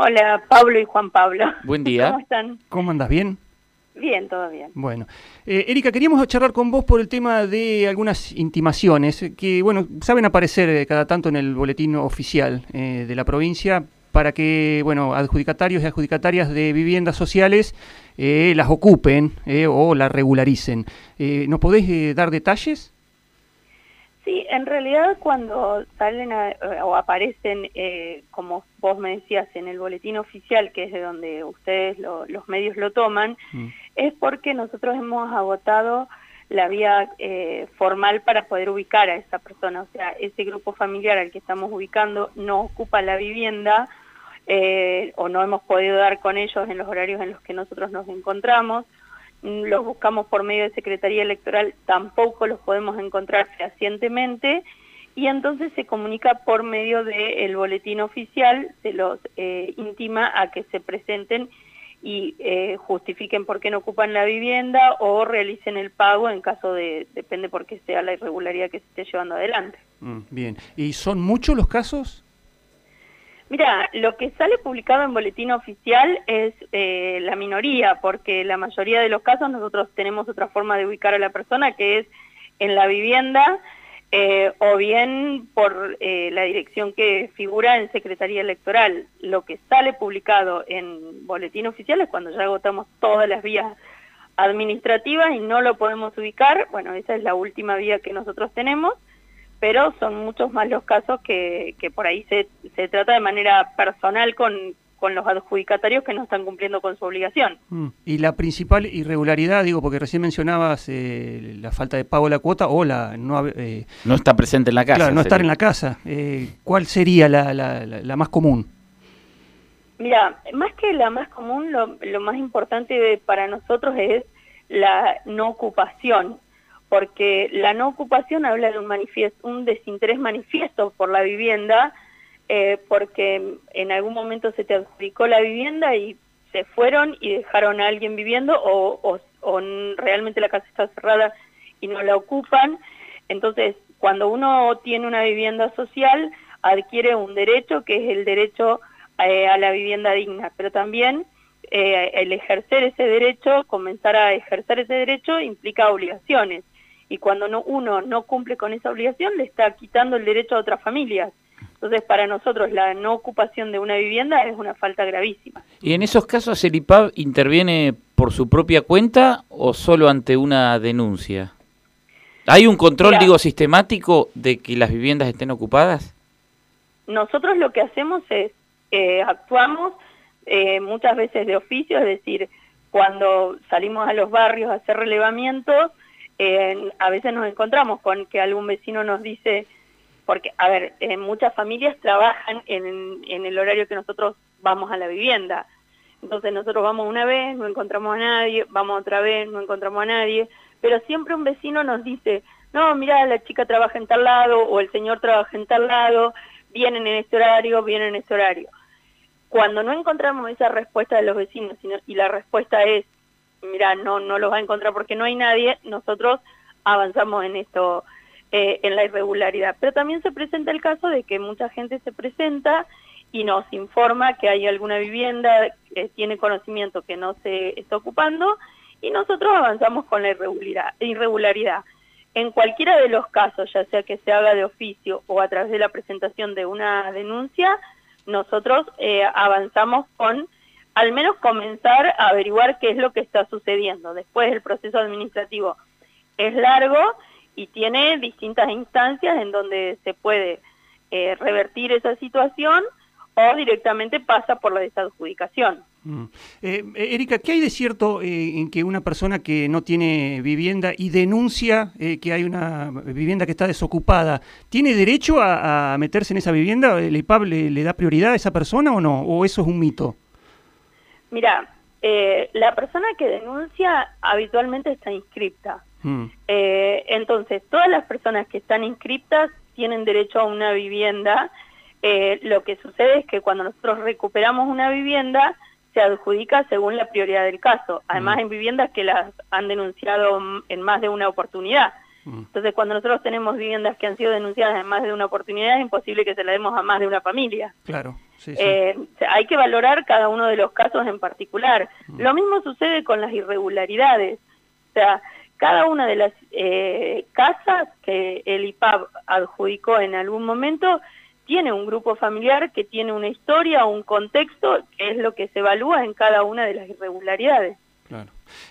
Hola, Pablo y Juan Pablo. Buen día. ¿Cómo están? ¿Cómo andas? ¿Bien? Bien, todo bien. Bueno. Eh, Erika, queríamos charlar con vos por el tema de algunas intimaciones que, bueno, saben aparecer eh, cada tanto en el boletín oficial eh, de la provincia para que, bueno, adjudicatarios y adjudicatarias de viviendas sociales eh, las ocupen eh, o las regularicen. Eh, ¿Nos podés eh, dar detalles? Sí, en realidad cuando salen a- eh, o aparecen, eh, como vos me decías, en el boletín oficial, que es de donde ustedes, lo- los medios lo toman, Mm. es porque nosotros hemos agotado la vía eh, formal para poder ubicar a esa persona. O sea, ese grupo familiar al que estamos ubicando no ocupa la vivienda eh, o no hemos podido dar con ellos en los horarios en los que nosotros nos encontramos. Mm, Los buscamos por medio de Secretaría Electoral, tampoco los podemos encontrar fehacientemente y entonces se comunica por medio del boletín oficial, se los eh, intima a que se presenten y eh, justifiquen por qué no ocupan la vivienda o realicen el pago en caso de, depende por qué sea la irregularidad que se esté llevando adelante. Mm, bien. ¿Y son muchos los casos? Mira, lo que sale publicado en boletín oficial es eh, la minoría, porque la mayoría de los casos nosotros tenemos otra forma de ubicar a la persona, que es en la vivienda eh, o bien por eh, la dirección que figura en Secretaría Electoral. Lo que sale publicado en boletín oficial es cuando ya agotamos todas las vías administrativas y no lo podemos ubicar. Bueno, esa es la última vía que nosotros tenemos pero son muchos más los casos que, que por ahí se, se trata de manera personal con, con los adjudicatarios que no están cumpliendo con su obligación. Mm. Y la principal irregularidad, digo, porque recién mencionabas eh, la falta de pago de la cuota o la no, eh, No está presente en la casa. claro, no estar en la casa. Eh, ¿Cuál sería la, la- la- la más común? Mira, más que la más común, lo, lo más importante de- para nosotros es la no ocupación, porque la no ocupación habla de un, manifiesto, un desinterés manifiesto por la vivienda, eh, porque en algún momento se te adjudicó la vivienda y se fueron y dejaron a alguien viviendo o, o- o realmente la casa está cerrada y no la ocupan. Entonces, cuando uno tiene una vivienda social, adquiere un derecho que es el derecho eh, a la vivienda digna, pero también eh, el ejercer ese derecho, comenzar a ejercer ese derecho implica obligaciones. Y cuando no, uno no cumple con esa obligación, le está quitando el derecho a otras familias. Entonces, para nosotros, la no ocupación de una vivienda es una falta gravísima. ¿Y en esos casos el IPAB interviene por su propia cuenta o solo ante una denuncia? ¿Hay un control, Mira. digo, sistemático de que las viviendas estén ocupadas? Nosotros lo que hacemos es, eh, actuamos eh, muchas veces de oficio, es decir, cuando salimos a los barrios a hacer relevamientos, a veces nos encontramos con que algún vecino nos dice, porque, a ver, eh, muchas familias trabajan en, el horario que nosotros vamos a la vivienda. Entonces nosotros vamos una vez, no encontramos a nadie, vamos otra vez, no encontramos a nadie, pero siempre un vecino nos dice, no, mira, la chica trabaja en tal lado o el señor trabaja en tal lado, vienen en este horario, vienen en este horario. Cuando no encontramos esa respuesta de los vecinos y la respuesta es, mira, no, no los va a encontrar porque no hay nadie, nosotros avanzamos en esto, eh, en la irregularidad. Pero también se presenta el caso de que mucha gente se presenta y nos informa que hay alguna vivienda que tiene conocimiento que no se está ocupando y nosotros avanzamos con la irregularidad. irregularidad. En cualquiera de los casos, ya sea que se haga de oficio o a través de la presentación de una denuncia, nosotros eh, avanzamos con al menos comenzar a averiguar qué es lo que está sucediendo. Después el proceso administrativo es largo y tiene distintas instancias en donde se puede eh, revertir esa situación o directamente pasa por la desadjudicación. Mm. Eh, eh, Erika, ¿qué hay de cierto eh, en que una persona que no tiene vivienda y denuncia eh, que hay una vivienda que está desocupada, ¿tiene derecho a, meterse en esa vivienda? ¿El IPAB le da prioridad a esa persona o no? ¿O eso es un mito? Mira, eh, la persona que denuncia habitualmente está inscripta. Mm. Eh, entonces, todas las personas que están inscriptas tienen derecho a una vivienda. Eh, lo que sucede es que cuando nosotros recuperamos una vivienda, se adjudica según la prioridad del caso. Además, Mm. hay viviendas que las han denunciado mm, en más de una oportunidad. Mm. Entonces, cuando nosotros tenemos viviendas que han sido denunciadas en más de una oportunidad, es imposible que se la demos a más de una familia. Claro. Eh, hay que valorar cada uno de los casos en particular. Mm. Lo mismo sucede con las irregularidades. O sea, cada una de las eh, casas que el IPAB adjudicó en algún momento tiene un grupo familiar que tiene una historia o un contexto que es lo que se evalúa en cada una de las irregularidades.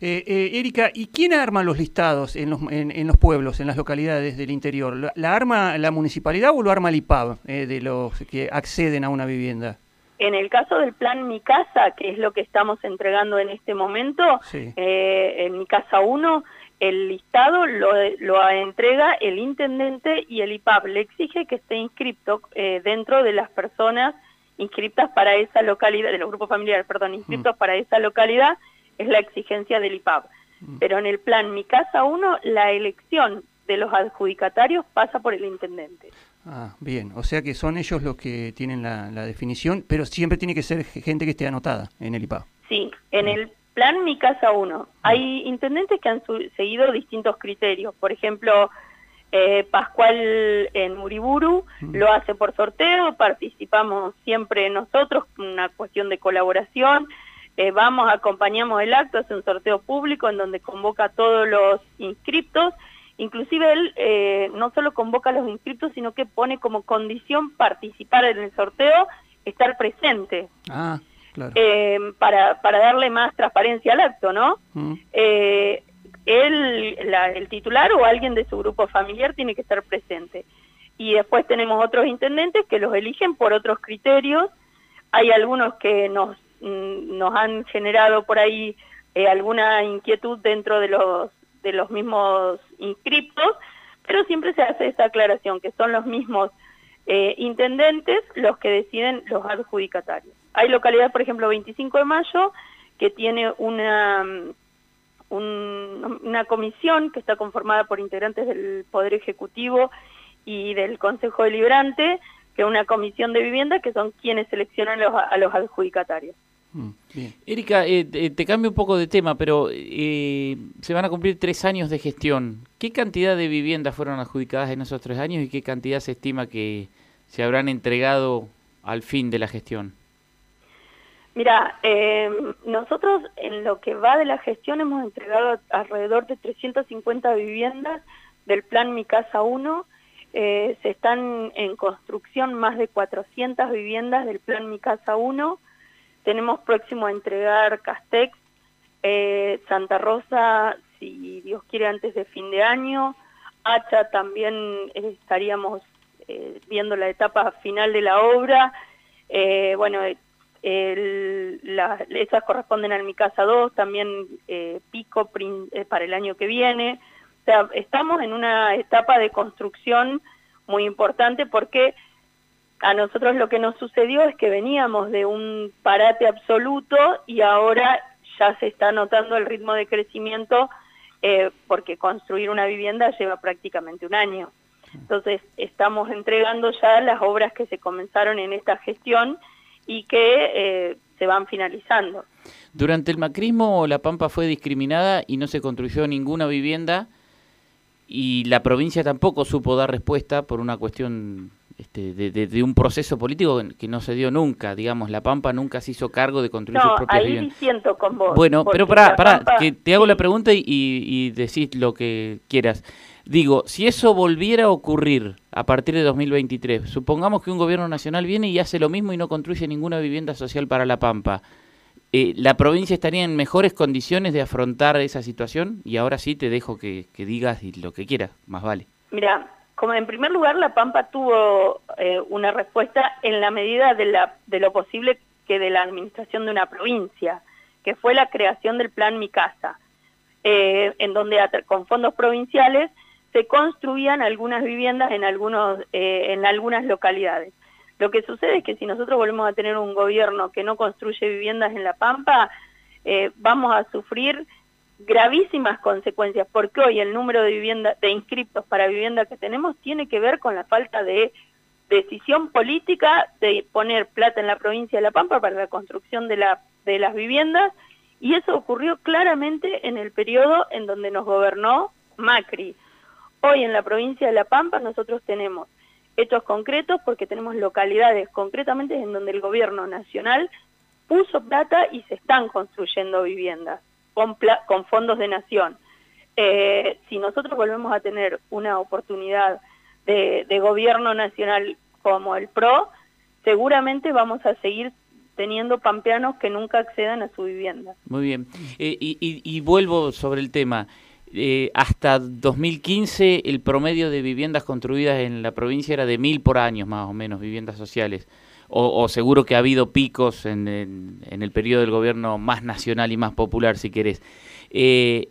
Eh, eh, Erika, ¿y quién arma los listados en los, en, los pueblos, en las localidades del interior? ¿La, arma la municipalidad o lo arma el IPAB eh, de los que acceden a una vivienda? En el caso del plan Mi Casa, que es lo que estamos entregando en este momento, en Mi Casa 1, el listado lo, lo, entrega el intendente y el IPAB le exige que esté inscripto dentro de las personas inscritas para esa localidad, de los grupos familiares, perdón, inscritos mm. para esa localidad es la exigencia del IPAB. Mm. Pero en el plan Mi Casa 1, la elección de los adjudicatarios pasa por el intendente. Ah, bien, o sea que son ellos los que tienen la, definición, pero siempre tiene que ser gente que esté anotada en el IPAB. Sí, en el plan Mi Casa 1 hay intendentes que han seguido distintos criterios. Por ejemplo, eh, Pascual en Muriburu mm. lo hace por sorteo, participamos siempre nosotros, una cuestión de colaboración. Eh, vamos, acompañamos el acto, hace un sorteo público en donde convoca a todos los inscriptos, inclusive él eh, no solo convoca a los inscriptos, sino que pone como condición participar en el sorteo, estar presente. Ah, claro. Eh, para, para darle más transparencia al acto, ¿no? Mm. él, el titular o alguien de su grupo familiar tiene que estar presente. Y después tenemos otros intendentes que los eligen por otros criterios. Hay algunos que nos nos han generado por ahí eh, alguna inquietud dentro de los, de los mismos inscriptos, pero siempre se hace esta aclaración, que son los mismos eh, intendentes los que deciden los adjudicatarios. Hay localidad, por ejemplo, 25 de mayo, que tiene una, una comisión que está conformada por integrantes del Poder Ejecutivo y del Consejo Deliberante, que es una comisión de vivienda que son quienes seleccionan a los adjudicatarios. Mm, Erika, eh, te cambio un poco de tema, pero eh, se van a cumplir tres años de gestión. ¿Qué cantidad de viviendas fueron adjudicadas en esos tres años y qué cantidad se estima que se habrán entregado al fin de la gestión? Mira, eh, nosotros en lo que va de la gestión hemos entregado alrededor de 350 viviendas del plan Mi Casa 1. se están en construcción más de 400 viviendas del plan Mi Casa 1 tenemos próximo a entregar Castex, eh, Santa Rosa, si Dios quiere, antes de fin de año. Hacha también eh, estaríamos eh, viendo la etapa final de la obra. bueno, esas corresponden al Mi Casa 2, también Pico para el año que viene. O sea, estamos en una etapa de construcción muy importante porque a nosotros lo que nos sucedió es que veníamos de un parate absoluto y ahora ya se está notando el ritmo de crecimiento eh, porque construir una vivienda lleva prácticamente un año. Entonces estamos entregando ya las obras que se comenzaron en esta gestión y que eh, se van finalizando. Durante el macrismo La Pampa fue discriminada y no se construyó ninguna vivienda y la provincia tampoco supo dar respuesta por una cuestión este, de, un proceso político que no se dio nunca, digamos, La Pampa nunca se hizo cargo de construir sus propias ahí siento con vos. Bueno, pero para para que te hago la pregunta y, y, decís lo que quieras. Digo, si eso volviera a ocurrir a partir de 2023, supongamos que un gobierno nacional viene y hace lo mismo y no construye ninguna vivienda social para La Pampa, eh, ¿la provincia estaría en mejores condiciones de afrontar esa situación? Y ahora sí te dejo que, que digas lo que quieras, más vale. Mira, como en primer lugar, La Pampa tuvo eh, una respuesta en la medida de, lo posible que de la administración de una provincia, que fue la creación del Plan Mi Casa, eh, en donde con fondos provinciales se construían algunas viviendas en, algunos, eh, en algunas localidades. Lo que sucede es que si nosotros volvemos a tener un gobierno que no construye viviendas en La Pampa, vamos a sufrir gravísimas consecuencias, porque hoy el número de vivienda, de inscriptos para vivienda que tenemos tiene que ver con la falta de decisión política de poner plata en la provincia de La Pampa para la construcción de, la, de las viviendas, y eso ocurrió claramente en el periodo en donde nos gobernó Macri. Hoy en la provincia de La Pampa nosotros tenemos hechos concretos porque tenemos localidades concretamente en donde el gobierno nacional puso plata y se están construyendo viviendas con, con fondos de nación. Eh, si nosotros volvemos a tener una oportunidad de, gobierno nacional como el PRO, seguramente vamos a seguir teniendo pampeanos que nunca accedan a su vivienda. Muy bien. Eh, y, vuelvo sobre el tema. Eh, hasta 2015 el promedio de viviendas construidas en la provincia era de mil por año, más o menos, viviendas sociales. O, seguro que ha habido picos en, en, el periodo del gobierno más nacional y más popular, si querés. Eh,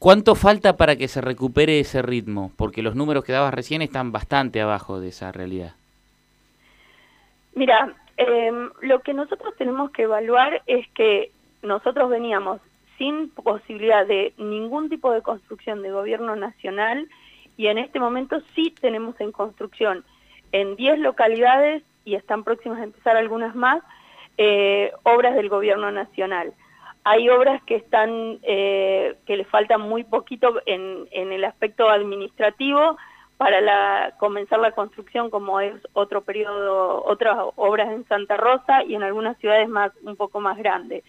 ¿Cuánto falta para que se recupere ese ritmo? Porque los números que dabas recién están bastante abajo de esa realidad. Mira, em, lo que nosotros tenemos que evaluar es que nosotros veníamos sin posibilidad de ningún tipo de construcción de gobierno nacional y en este momento sí tenemos en construcción en 10 localidades y están próximas a empezar algunas más, eh, obras del gobierno nacional. Hay obras que están, eh, que le faltan muy poquito en, el aspecto administrativo para comenzar la construcción, como es otro periodo, otras obras en Santa Rosa y en algunas ciudades más, un poco más grandes.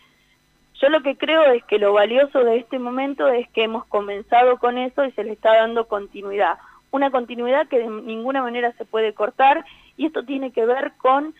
Yo lo que creo es que lo valioso de este momento es que hemos comenzado con eso y se le está dando continuidad. Una continuidad que de ninguna manera se puede cortar y esto tiene que ver con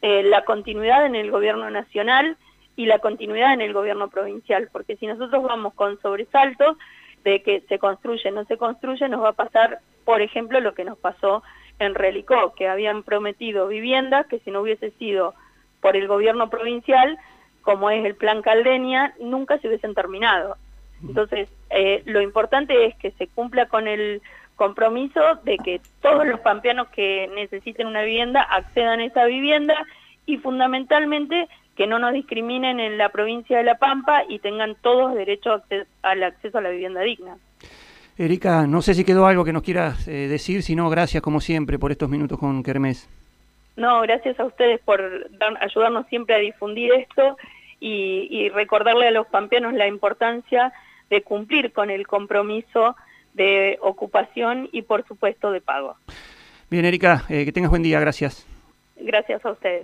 eh, la continuidad en el gobierno nacional, y la continuidad en el gobierno provincial, porque si nosotros vamos con sobresaltos de que se construye, no se construye, nos va a pasar, por ejemplo, lo que nos pasó en Relicó, que habían prometido viviendas que si no hubiese sido por el gobierno provincial, como es el plan Caldeña, nunca se hubiesen terminado. Entonces, eh, lo importante es que se cumpla con el compromiso de que todos los pampeanos que necesiten una vivienda accedan a esa vivienda y fundamentalmente que no nos discriminen en la provincia de La Pampa y tengan todos derecho al acceso a la vivienda digna. Erika, no sé si quedó algo que nos quieras eh, decir, si no, gracias como siempre por estos minutos con Kermés. No, gracias a ustedes por ayudarnos siempre a difundir esto y, y recordarle a los pampeanos la importancia de cumplir con el compromiso de ocupación y por supuesto de pago. Bien, Erika, eh, que tengas buen día, gracias. Gracias a ustedes.